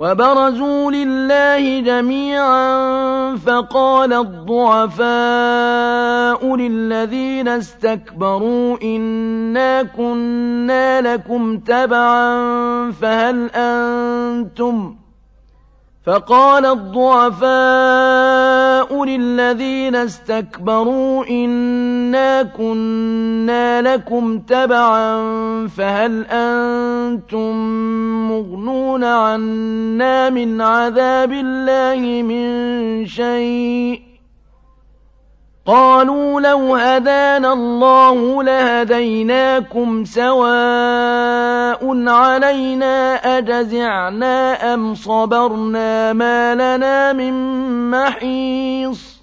وبرزوا لله جميعا فقال الضعفاء للذين استكبروا إنا كنا لكم تبعا فهل أنتم فقال الضعفاء للذين استكبروا إنا كنا لكم تبعا فهل أنتم مغنون عنا من عذاب الله من شيء. قالوا لو هدانا الله لهديناكم سواء علينا أجزعنا أم صبرنا ما لنا من محيص.